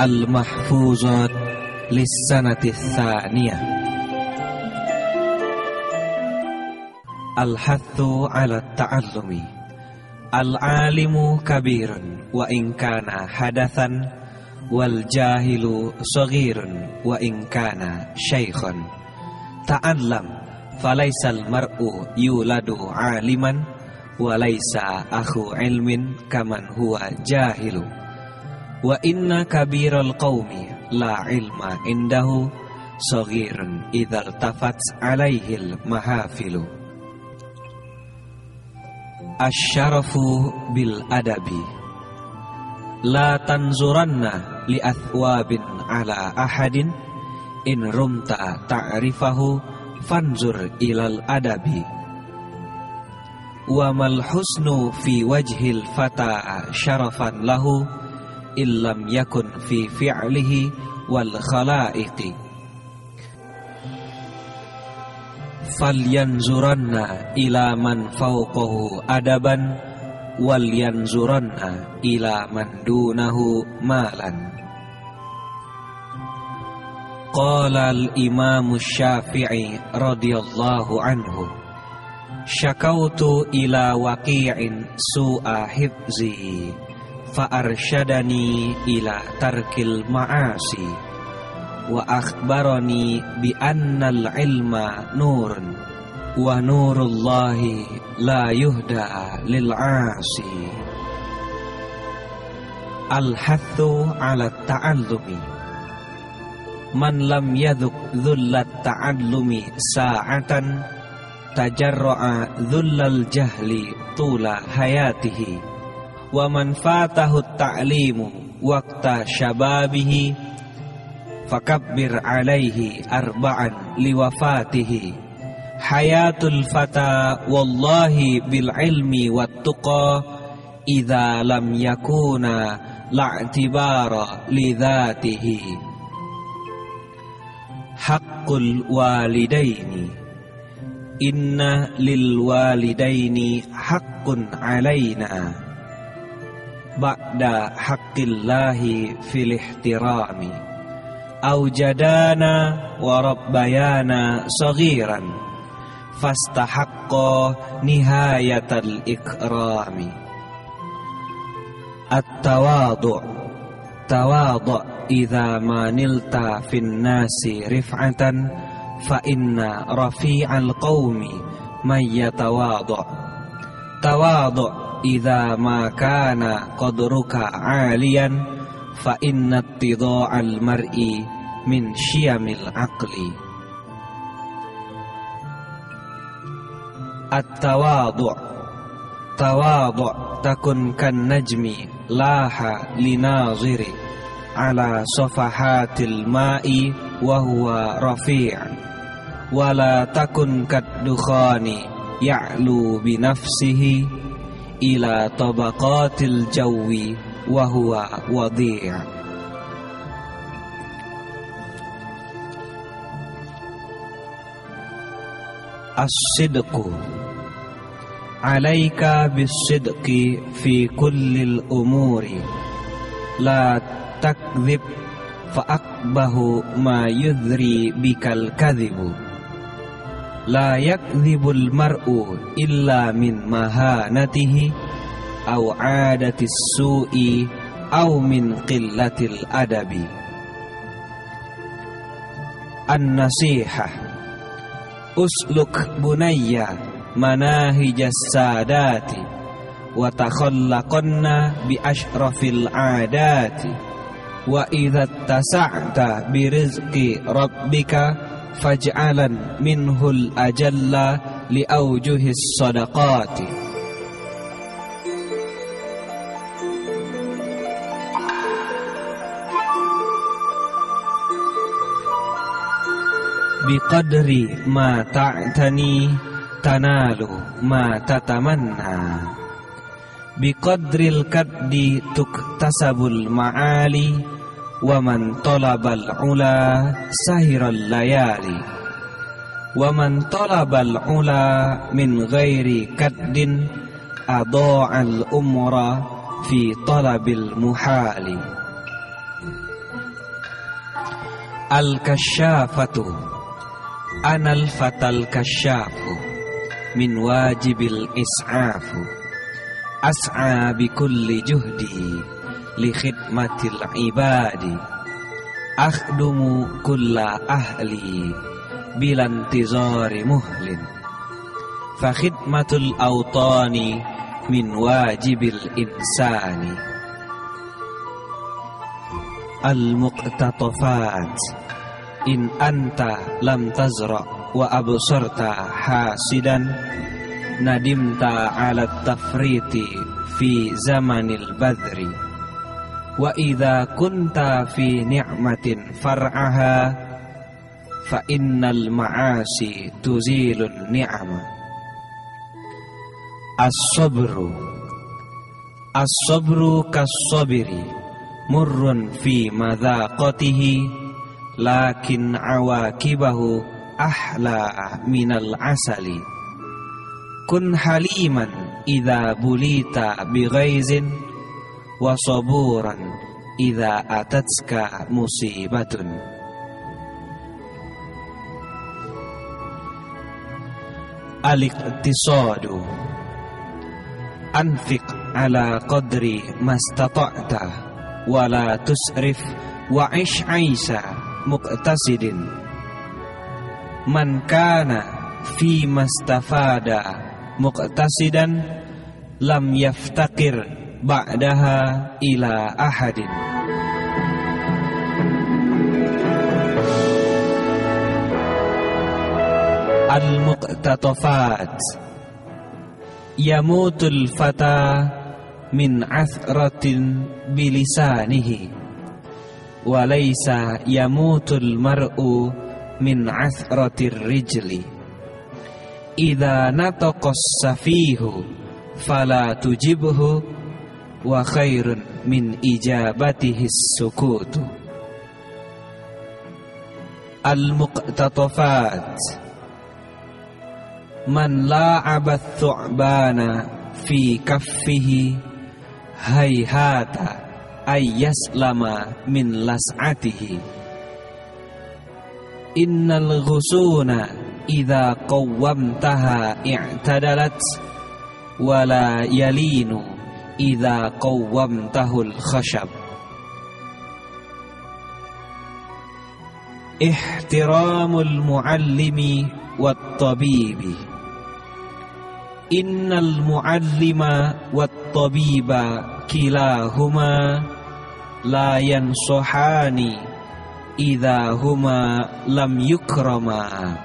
Al-Mahfuzat Lissanati Thaniyah Al-Hathu ala Ta'allumi Al-Alimu kabirun Wa inkana hadathan Wal jahilu sogirun Wa inkana syaikhun Ta'allam Falaisal mar'u yuladu aliman Walaisa akhu ilmin Kaman huwa jahilu Wa inna kabiral qawmi la ilma indahu Soghirun idhar tafat alaihil mahafilu. Asyarafu bil adabi. La tanzuranna li athwabin ala ahadin. In rumta ta'rifahu fanzur ilal adabi. Wa mal husnu fi wajhil fata syarafan lahu illam yakun fi fi'lihi wal khalaiqi. Falyanzuranna ila man fawqahu adaban wal ila man dunahu malan. Qala al imam syafi'i radhiyallahu anhu syakautu ila waqi'in su'a فأرشدني إلى ترك المعاصي وأخبرني بأن العلم نور ونور الله لا يهدى للعاصي الحث على التعلم من لم يذق ذل التعلم ساعة تجرع ذل الجهل طول حياته ومن فاته التعليم وقت شبابه فكبر عليه أربعا لوفاته حياة الفتى والله بالعلم والتقى إذا لم يكون لا اعتبار لذاته حق الوالدين إن للوالدين حق علينا ba'da haqqillahi fil ihtirami. Aujadana wa rabbayana saghiran. Fastahaqqa nihayatal ikrami. At-tawadu. Tawadu idza manilta fin rif'atan fa inna rafi'al qaumi may tawadu, tawadu idza ma kana qadruka 'aliyan fa inna tidha'al mar'i min syiyamil aqli. At-tawadhu tawadhu takun kan najmi laha linaziri ala safahatil ma'i wa huwa rafi'an wala takun kad dukhani ya'lu bi nafsihi إلى طبقات الجو وهو وضيع. الصدق. عليك بالصدق في كل الأمور. لا تكذب فأقبه ما يذري بك الكذب. La yakdhibul mar'u illa min mahanatihi au adatis su'i au min qillatil adabi. An-nasihah Usluk bunayya manahijas sadati wa takhallaqanna bi ashrafil adati wa idza tasa'ta bi rizqi rabbika faj'alan minhul ajalla li aujuhis sadaqati. Biqadri ma ta'tani tanalu ma tatamanna. Biqadril kaddi tuktasabul ma'ali ومن طلب العلا سهر الليالي. ومن طلب العلا من غير كد أضاع الأمر في طلب المحال. الكشافة. أنا الفتى الكشاف من واجب الإسعاف. أسعى بكل جهدي Li khidmatil ibadi Akhdumu kulla ahli Bilantizari muhlin Fa khidmatul awtani Min wajibil insani Al-muqtatafat in anta lam tazra wa absarta hasidan nadimta ala tafriti fi zamanil badri wa idza kunta fi ni'matin far'aha fa innal ma'asi tuzilun ni'ama. As-sabru as-sabru kas-sabri murrun fi madhaqatihi lakin awakibahu ahla minal asali. Kun haliman idza bulita bighaizin wa saburan idza atatska musibatun. Al-iqtisadu. Anfiq ala qadri mastata'ta wa la tusrif wa ish aisa muqtasidin. Man kana fi mastafada muqtasidan lam yaftaqir ba'daha ila ahadin. Al-muqtatafat yamutul fata min athratin bilisanihi. Walaysa yamutul mar'u min athratir rijli. Idza nataqas safihu fala tujibhu wa khairun min ijabatihi sukutu al muqtatafat man la'aba thu'bana fi kaffihi hayhata ayyaslama min las'atihi. Innal ghusuna idza qawwamtaha i'tadalat wala yalinu إذا قومته الخشب. احترام المعلم والطبيب. إن المعلم والطبيب كلاهما لا ينصحان إذا هما لم يكرما.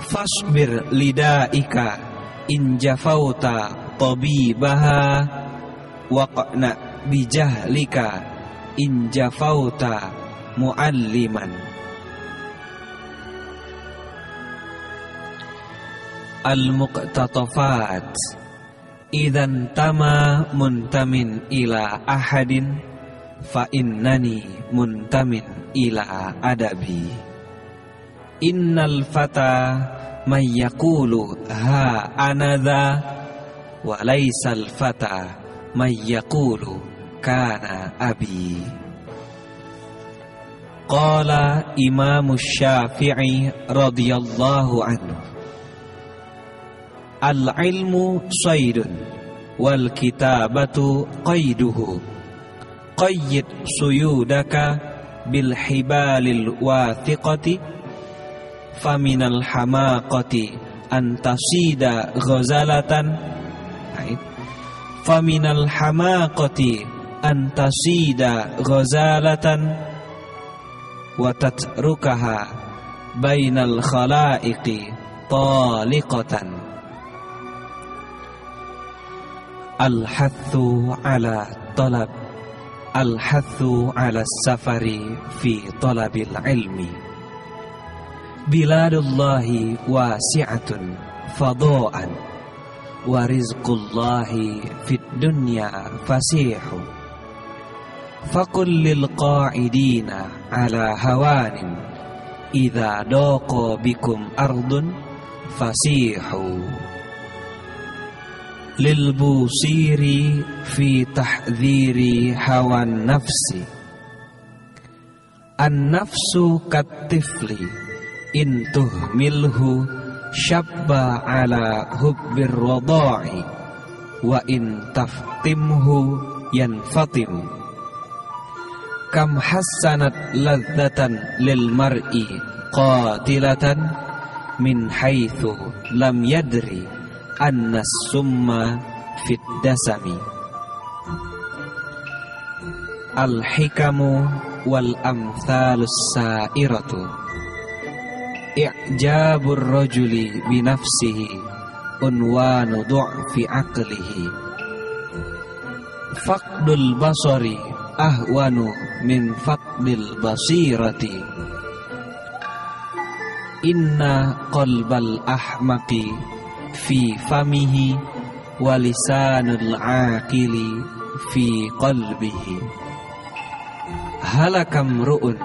فاصبر لدائك. In jafauta tabibaha waqna bijahlika in jafauta mualliman. Al-muqtatafat idan tama muntamin ila ahadin fa innani muntamin ila adabi innal fata may yaqulu ha anadha wa laysal fata may yaqulu kana abi. Qala imam syafi'i radhiyallahu anhu Al-ilmu saydun wal kitabatu qayduhu qayyid suyudaka bil hibalil wathiqati فمن الحماقة أن تصيد غزالة. طيب. فمن الحماقة أن تصيد غزالة وتتركها بين الخلائق طالقة. الحث على طلب الحث على السفر في طلب العلم. Biladullahi wasi'atun fadha'an Wa rizqullahi fid dunya fasihu. Fakul lil qa'idina ala hawanin Idza daqa bikum ardun fasihu intuh milhu syabba ala hubbir radha'i wa in taftimhu yanfatim kam hassanat ladzatan lil mar'i qatilatan min haitsu lam yadri anna summa fit dasami. Al hikamu wal amthalus sa'iratu jabur rajuli binafsihi unwanu du'fi aqlihi faqdul basari ahwanu min faqdil basirati. Inna qalbal ahmaqi fi famihi wa lisanul aqili fi qalbihi. Halakam ru'un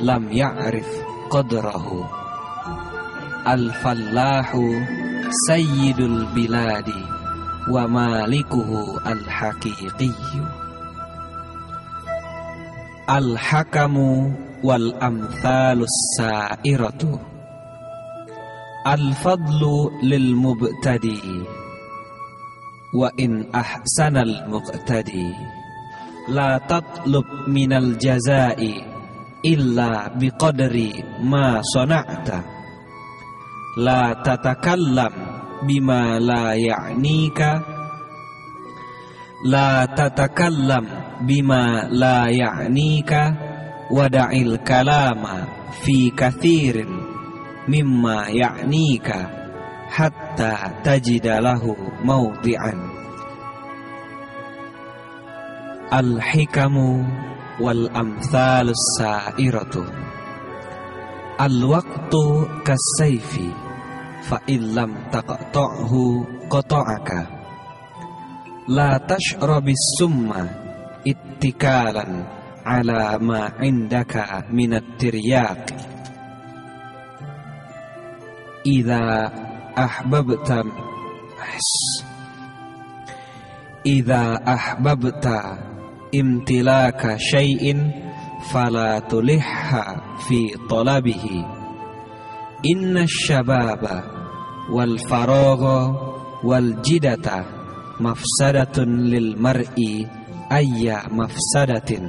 lam ya'rif qadrahu. Al-Fallahu Sayyidul Biladi Wa malikuhu Al-Haqiqiyu Al-Hakamu wal amthalus sairatu. Al-fadlu lil mubtadi Wa in ahsanal muqtadi. La tatlub minal jazai Illa biqadri ma sona'ta la tatakallam bima la ya'nika. La tatakallam bima la ya'nika. Wada'il kalama fi kathirin mimma ya'nika. Hatta tajida lahu mawdi'an. Al-hikamu wal amthalus sa'iratu al-waqtu kasayfi fa illam taqta'hu qata'aka. La tashrabis summa ittikalan ala ma indaka minat tiryaq. Idza ahbabta idza ahbabta imtilaka syai'in fala tulihha fi talabihi. Inna wal faragha wal jidata mafsadatun lil mar'i ayya mafsadatin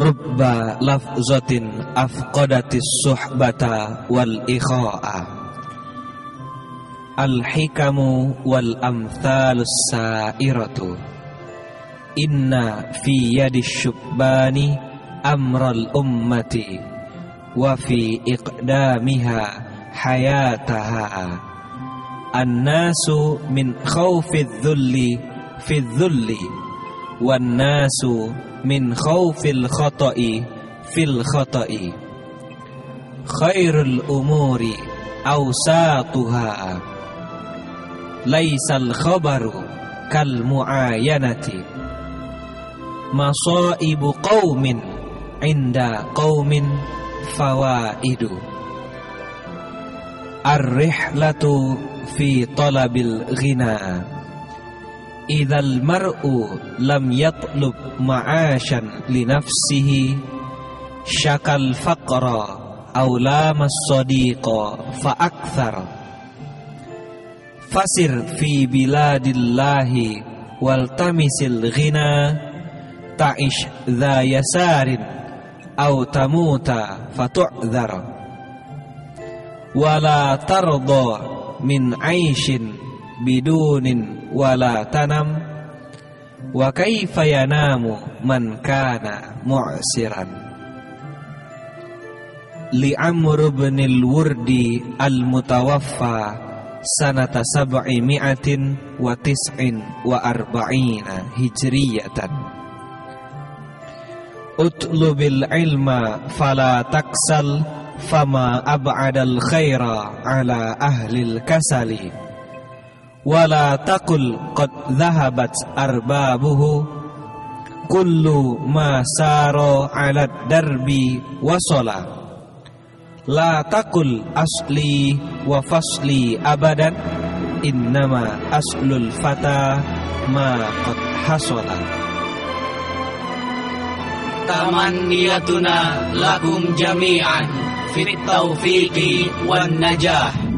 rubba lafzatin afqadatis suhbata wal ikha'a al hikamu wal amthalus sa'iratu. Inna fi yadis syubbani amral ummati wa fi iqdamiha حياتها. الناس من خوف الذل في الذل والناس من خوف الخطأ في الخطأ. خير الأمور أوساطها. ليس الخبر كالمعاينة. مصائب قوم عند قوم فوائد. الرحلة في طلب الغنى إذا المرء لم يطلب معاشا لنفسه شكى الفقر أو لام الصديق فأكثر. فسر في بلاد الله والتمس الغنى تعش ذا يسار أو تموت فتعذر. wala tardo min aishin bidunin wala tanam. Wa kaifa yanamu man kana mu'siran? Li amr ibn al-wurdi al-mutawaffa sanata sab'i mi'atin wa tis'in wa arba'ina hijriyatan. Utlubil ilma fala taksal fama ab'adal khaira ala ahlil kasali. Wala taqul qad dhahabat arbabuhu. Kullu ma saro ala darbi wasala la taqul asli wa fasli abadan. Innama aslul fata ma qad hasala. Taman niyatuna lakum jami'an. في التوفيق والنجاح.